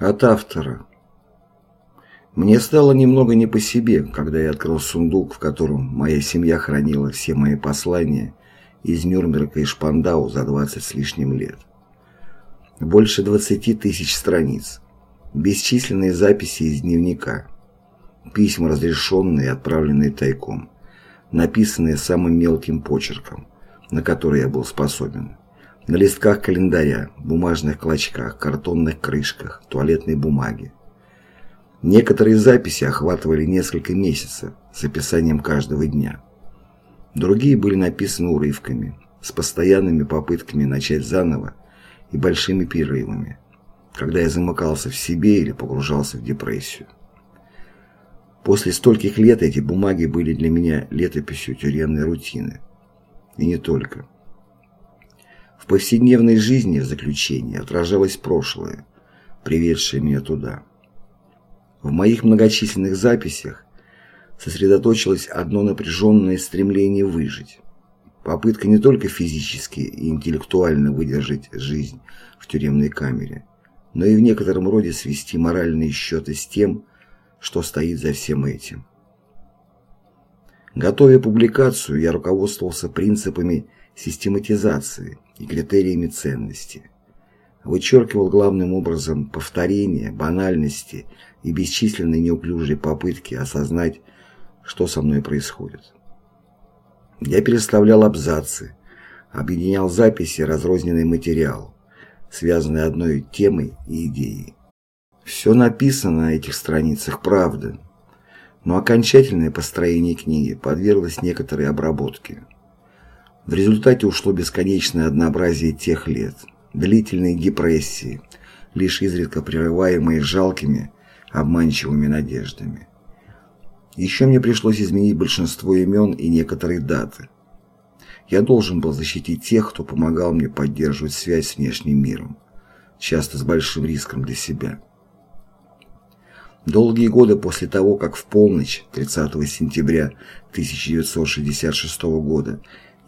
От автора. Мне стало немного не по себе, когда я открыл сундук, в котором моя семья хранила все мои послания из Нюрнберга и Шпандау за 20 с лишним лет. Больше 20 тысяч страниц. Бесчисленные записи из дневника. Письма, разрешенные и отправленные тайком. Написанные самым мелким почерком, на который я был способен на листках календаря, бумажных клочках, картонных крышках, туалетной бумаге. Некоторые записи охватывали несколько месяцев с описанием каждого дня. Другие были написаны урывками, с постоянными попытками начать заново и большими перерывами, когда я замыкался в себе или погружался в депрессию. После стольких лет эти бумаги были для меня летописью тюремной рутины. И не только. В повседневной жизни в заключении отражалось прошлое, приведшее меня туда. В моих многочисленных записях сосредоточилось одно напряженное стремление выжить. Попытка не только физически и интеллектуально выдержать жизнь в тюремной камере, но и в некотором роде свести моральные счеты с тем, что стоит за всем этим. Готовя публикацию, я руководствовался принципами систематизации и критериями ценности. Вычеркивал главным образом повторения, банальности и бесчисленные неуклюжие попытки осознать, что со мной происходит. Я переставлял абзацы, объединял записи, разрозненный материал, связанный одной темой и идеей. Все написано на этих страницах правда, но окончательное построение книги подверглось некоторой обработке. В результате ушло бесконечное однообразие тех лет, длительные депрессии, лишь изредка прерываемые жалкими, обманчивыми надеждами. Еще мне пришлось изменить большинство имен и некоторые даты. Я должен был защитить тех, кто помогал мне поддерживать связь с внешним миром, часто с большим риском для себя. Долгие годы после того, как в полночь 30 сентября 1966 года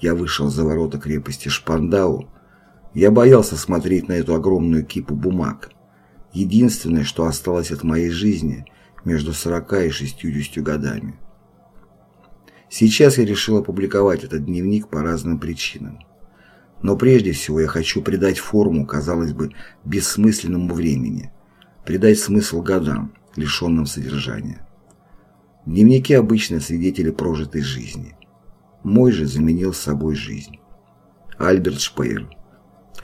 я вышел за ворота крепости Шпандау, я боялся смотреть на эту огромную кипу бумаг. Единственное, что осталось от моей жизни между 40 и 60 годами. Сейчас я решил опубликовать этот дневник по разным причинам. Но прежде всего я хочу придать форму, казалось бы, бессмысленному времени, придать смысл годам, лишенным содержания. Дневники обычно свидетели прожитой жизни. Мой же заменил собой жизнь. Альберт Шпеер.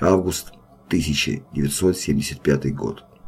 Август 1975 год.